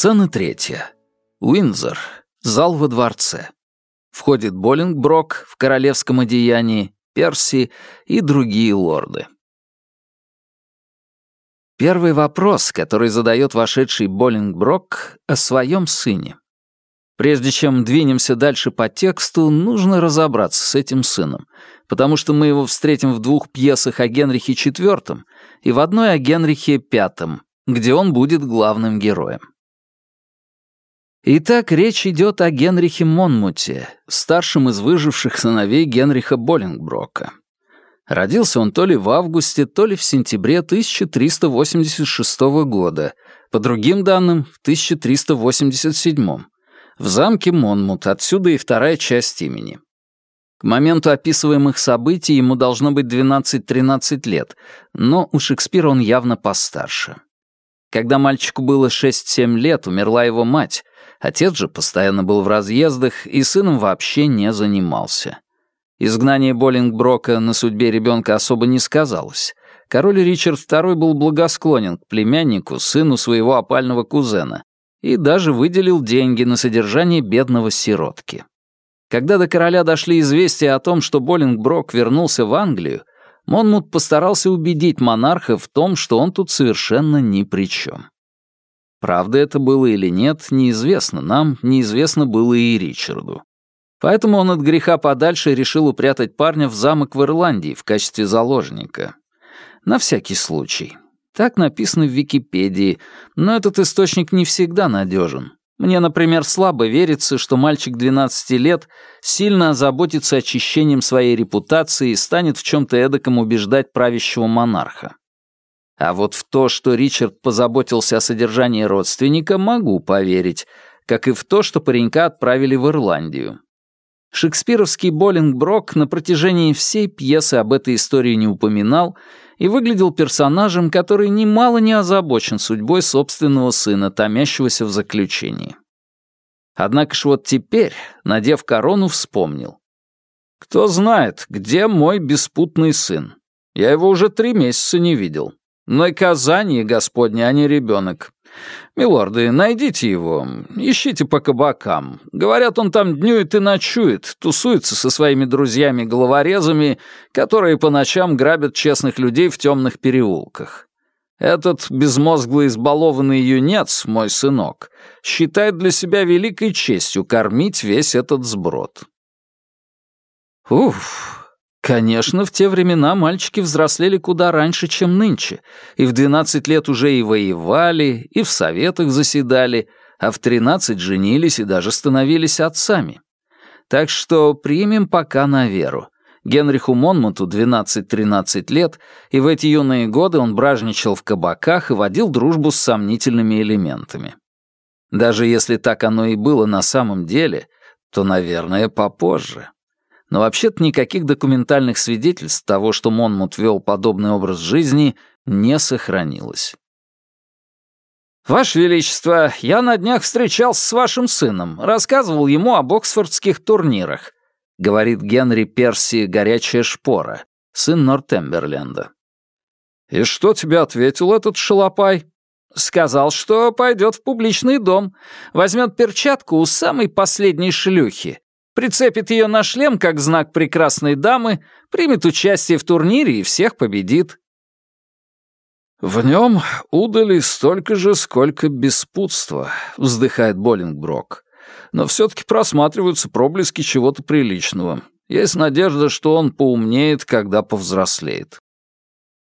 Сцена третья. Уинзор. Зал во дворце. Входит Боллингброк в королевском одеянии, Перси и другие лорды. Первый вопрос, который задает вошедший Боллингброк, о своем сыне. Прежде чем двинемся дальше по тексту, нужно разобраться с этим сыном, потому что мы его встретим в двух пьесах о Генрихе IV и в одной о Генрихе V, где он будет главным героем. Итак, речь идет о Генрихе Монмуте, старшем из выживших сыновей Генриха Боллингброка. Родился он то ли в августе, то ли в сентябре 1386 года, по другим данным, в 1387 в замке Монмут, отсюда и вторая часть имени. К моменту описываемых событий ему должно быть 12-13 лет, но у Шекспира он явно постарше. Когда мальчику было 6-7 лет, умерла его мать, отец же постоянно был в разъездах и сыном вообще не занимался. Изгнание Боллингброка на судьбе ребенка особо не сказалось. Король Ричард II был благосклонен к племяннику, сыну своего опального кузена, и даже выделил деньги на содержание бедного сиротки. Когда до короля дошли известия о том, что Боллингброк вернулся в Англию, Монмут постарался убедить монарха в том, что он тут совершенно ни при чем. Правда это было или нет, неизвестно нам, неизвестно было и Ричарду. Поэтому он от греха подальше решил упрятать парня в замок в Ирландии в качестве заложника. На всякий случай. Так написано в Википедии, но этот источник не всегда надежен. Мне, например, слабо верится, что мальчик 12 лет сильно озаботится очищением своей репутации и станет в чем-то эдаком убеждать правящего монарха. А вот в то, что Ричард позаботился о содержании родственника, могу поверить, как и в то, что паренька отправили в Ирландию. Шекспировский Боллингброк на протяжении всей пьесы об этой истории не упоминал и выглядел персонажем, который немало не озабочен судьбой собственного сына, томящегося в заключении. Однако ж вот теперь, надев корону, вспомнил. «Кто знает, где мой беспутный сын? Я его уже три месяца не видел. Наказание, Господне, а не ребенок. «Милорды, найдите его, ищите по кабакам. Говорят, он там днюет и ночует, тусуется со своими друзьями-головорезами, которые по ночам грабят честных людей в темных переулках. Этот безмозглый избалованный юнец, мой сынок, считает для себя великой честью кормить весь этот сброд». Уф, Конечно, в те времена мальчики взрослели куда раньше, чем нынче, и в 12 лет уже и воевали, и в советах заседали, а в 13 женились и даже становились отцами. Так что примем пока на веру. Генриху Монмуту 12-13 лет, и в эти юные годы он бражничал в кабаках и водил дружбу с сомнительными элементами. Даже если так оно и было на самом деле, то, наверное, попозже. Но вообще-то никаких документальных свидетельств того, что Монмут вел подобный образ жизни, не сохранилось. «Ваше Величество, я на днях встречался с вашим сыном, рассказывал ему об оксфордских турнирах», говорит Генри Перси «Горячая шпора», сын Нортемберленда. «И что тебе ответил этот шалопай?» «Сказал, что пойдет в публичный дом, возьмет перчатку у самой последней шлюхи, прицепит ее на шлем как знак прекрасной дамы, примет участие в турнире и всех победит. «В нем удали столько же, сколько беспутства», — вздыхает Боллингброк. «Но все-таки просматриваются проблески чего-то приличного. Есть надежда, что он поумнеет, когда повзрослеет».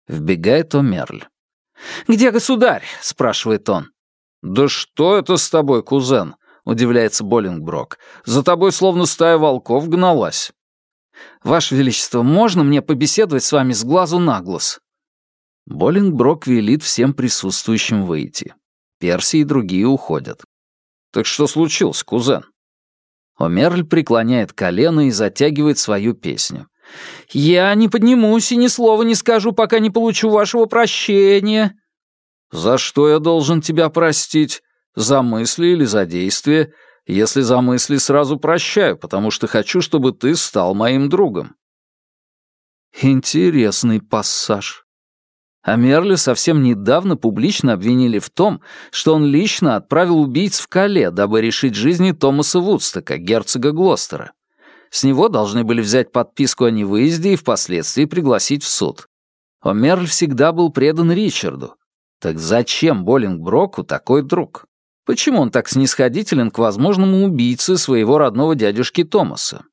Вбегает Омерль. «Где государь?» — спрашивает он. «Да что это с тобой, кузен?» Удивляется Боллингброк. «За тобой словно стая волков гналась». «Ваше Величество, можно мне побеседовать с вами с глазу на глаз?» Боллингброк велит всем присутствующим выйти. Перси и другие уходят. «Так что случилось, кузен?» Омерль преклоняет колено и затягивает свою песню. «Я не поднимусь и ни слова не скажу, пока не получу вашего прощения». «За что я должен тебя простить?» За мысли или за действие? Если за мысли, сразу прощаю, потому что хочу, чтобы ты стал моим другом. Интересный пассаж. А Мерля совсем недавно публично обвинили в том, что он лично отправил убийц в Кале, дабы решить жизни Томаса Вудстока, герцога Глостера. С него должны были взять подписку о невыезде и впоследствии пригласить в суд. Омерль всегда был предан Ричарду. Так зачем Боллингброку такой друг? Почему он так снисходителен к возможному убийце своего родного дядюшки Томаса?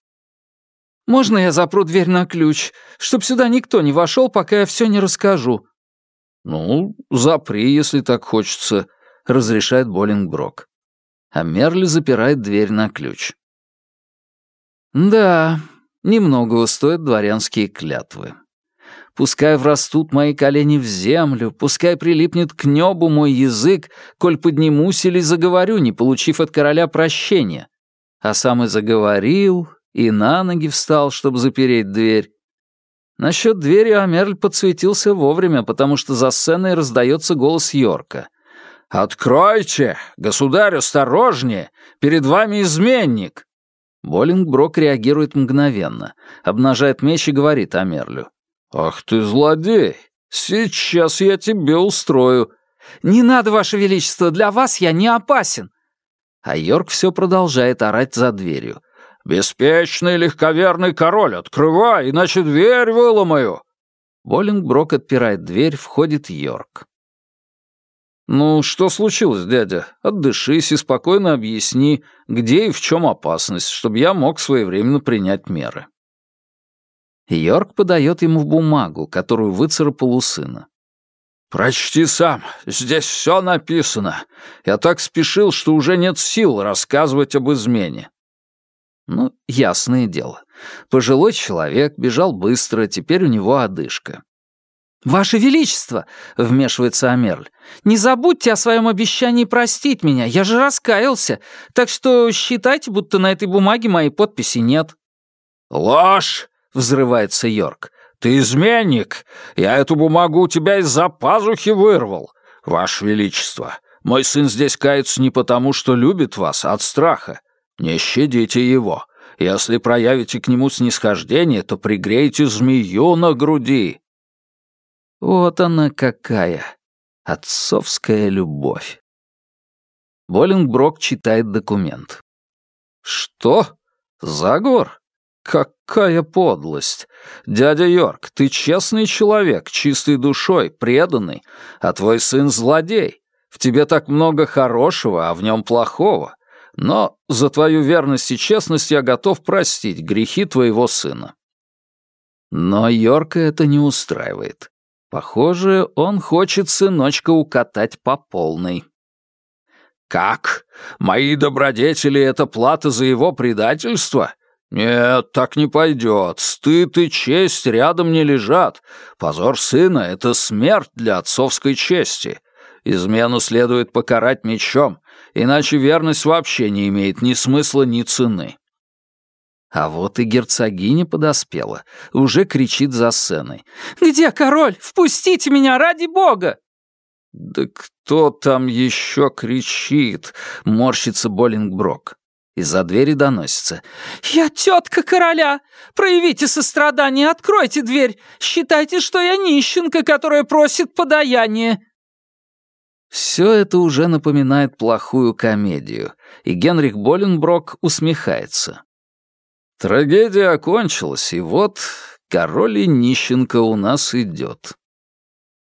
«Можно я запру дверь на ключ, чтоб сюда никто не вошел, пока я все не расскажу?» «Ну, запри, если так хочется», — разрешает Боллингброк. А Мерли запирает дверь на ключ. «Да, немного стоят дворянские клятвы. Пускай врастут мои колени в землю, пускай прилипнет к небу мой язык, коль поднимусь или заговорю, не получив от короля прощения. А сам и заговорил, и на ноги встал, чтобы запереть дверь. Насчет двери Амерль подсветился вовремя, потому что за сценой раздается голос Йорка. «Откройте! Государь, осторожнее! Перед вами изменник!» Боллингброк реагирует мгновенно, обнажает меч и говорит Амерлю. «Ах ты злодей! Сейчас я тебе устрою!» «Не надо, Ваше Величество, для вас я не опасен!» А Йорк все продолжает орать за дверью. «Беспечный легковерный король, открывай, иначе дверь выломаю!» Боллингброк отпирает дверь, входит Йорк. «Ну, что случилось, дядя? Отдышись и спокойно объясни, где и в чем опасность, чтобы я мог своевременно принять меры». Йорк подает ему бумагу, которую выцарапал у сына. «Прочти сам, здесь все написано. Я так спешил, что уже нет сил рассказывать об измене. Ну, ясное дело. Пожилой человек бежал быстро, теперь у него одышка. «Ваше Величество!» — вмешивается Амерль. «Не забудьте о своем обещании простить меня, я же раскаялся, так что считайте, будто на этой бумаге моей подписи нет». «Ложь!» — взрывается Йорк. «Ты изменник! Я эту бумагу у тебя из-за пазухи вырвал! Ваше Величество, мой сын здесь кается не потому, что любит вас, а от страха. Не щадите его. Если проявите к нему снисхождение, то пригрейте змею на груди». Вот она какая, отцовская любовь. Боллингброк читает документ. «Что? Заговор? Какая подлость! Дядя Йорк, ты честный человек, чистой душой, преданный, а твой сын злодей. В тебе так много хорошего, а в нем плохого. Но за твою верность и честность я готов простить грехи твоего сына». Но Йорка это не устраивает. Похоже, он хочет сыночка укатать по полной. «Как? Мои добродетели — это плата за его предательство? Нет, так не пойдет. Стыд и честь рядом не лежат. Позор сына — это смерть для отцовской чести. Измену следует покарать мечом, иначе верность вообще не имеет ни смысла, ни цены. А вот и герцогиня подоспела, уже кричит за сценой. «Где король? Впустите меня, ради бога!» «Да кто там еще кричит?» — морщится Боллингброк. Из-за двери доносится. «Я тетка короля! Проявите сострадание, откройте дверь! Считайте, что я нищенка, которая просит подаяние!» Все это уже напоминает плохую комедию, и Генрих Боленброк усмехается. Трагедия окончилась, и вот король и нищенка у нас идет.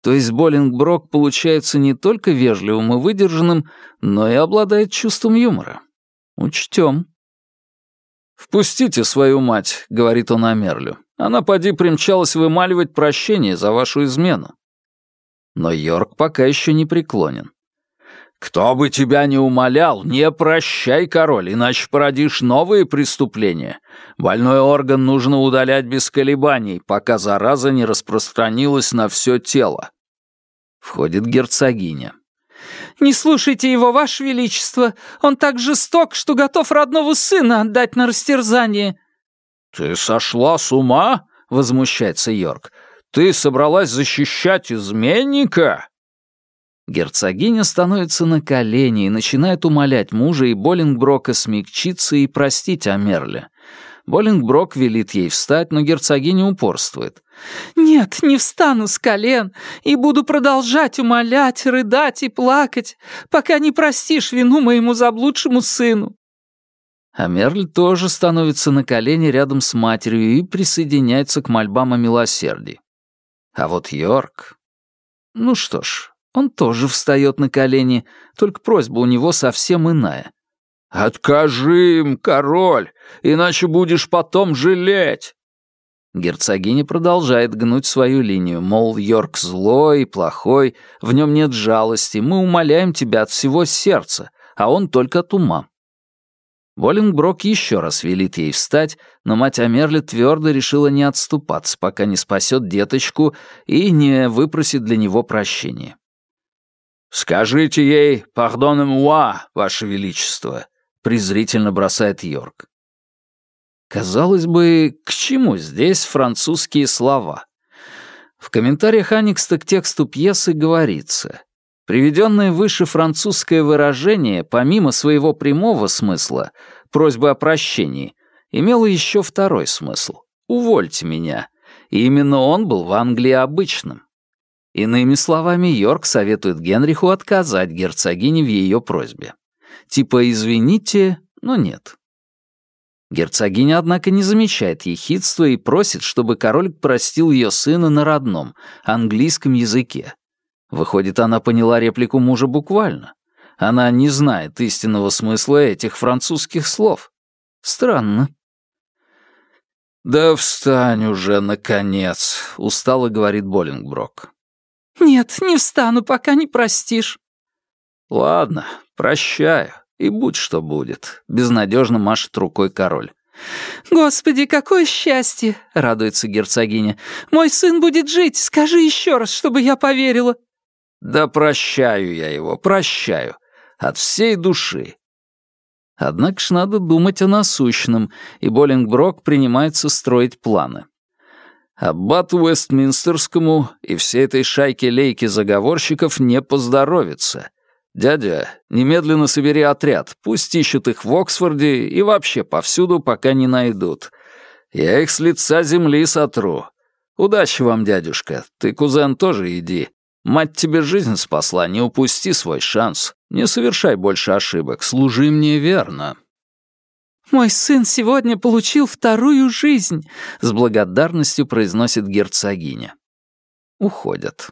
То есть Боллингброк получается не только вежливым и выдержанным, но и обладает чувством юмора. Учтем. «Впустите свою мать», — говорит он Амерлю. «Она поди примчалась вымаливать прощение за вашу измену». Но Йорк пока еще не преклонен. «Кто бы тебя не умолял, не прощай, король, иначе породишь новые преступления. Больной орган нужно удалять без колебаний, пока зараза не распространилась на все тело». Входит герцогиня. «Не слушайте его, ваше величество. Он так жесток, что готов родного сына отдать на растерзание». «Ты сошла с ума?» — возмущается Йорк. Ты собралась защищать изменника?» Герцогиня становится на колени и начинает умолять мужа и Боллингброка смягчиться и простить Амерле. Боллингброк велит ей встать, но герцогиня упорствует. «Нет, не встану с колен и буду продолжать умолять, рыдать и плакать, пока не простишь вину моему заблудшему сыну». А Мерль тоже становится на колени рядом с матерью и присоединяется к мольбам о милосердии. А вот Йорк... Ну что ж, он тоже встает на колени, только просьба у него совсем иная. «Откажи им, король, иначе будешь потом жалеть!» Герцогиня продолжает гнуть свою линию, мол, Йорк злой плохой, в нем нет жалости, мы умоляем тебя от всего сердца, а он только от ума. Боллингброк еще раз велит ей встать, но мать Амерли твердо решила не отступаться, пока не спасет деточку и не выпросит для него прощения. «Скажите ей «пардоне муа», ваше величество», презрительно бросает Йорк. Казалось бы, к чему здесь французские слова? В комментариях Аникста к тексту пьесы говорится, приведенное выше французское выражение, помимо своего прямого смысла, просьбы о прощении, имело еще второй смысл — «увольте меня», и именно он был в Англии обычным. Иными словами, Йорк советует Генриху отказать герцогине в ее просьбе. Типа «извините», но нет. Герцогиня, однако, не замечает ехидства и просит, чтобы король простил ее сына на родном, английском языке. Выходит, она поняла реплику мужа буквально. Она не знает истинного смысла этих французских слов. Странно. «Да встань уже, наконец», — устало говорит Боллингброк. «Нет, не встану, пока не простишь». «Ладно, прощаю, и будь что будет», — безнадежно машет рукой король. «Господи, какое счастье!» — радуется герцогиня. «Мой сын будет жить, скажи еще раз, чтобы я поверила». «Да прощаю я его, прощаю. От всей души». Однако ж надо думать о насущном, и Боллингброк принимается строить планы. Аббату Вестминстерскому и всей этой шайке лейки заговорщиков не поздоровится. «Дядя, немедленно собери отряд, пусть ищут их в Оксфорде и вообще повсюду, пока не найдут. Я их с лица земли сотру. Удачи вам, дядюшка, ты, кузен, тоже иди. Мать тебе жизнь спасла, не упусти свой шанс. Не совершай больше ошибок, служи мне верно». «Мой сын сегодня получил вторую жизнь», — с благодарностью произносит герцогиня. Уходят.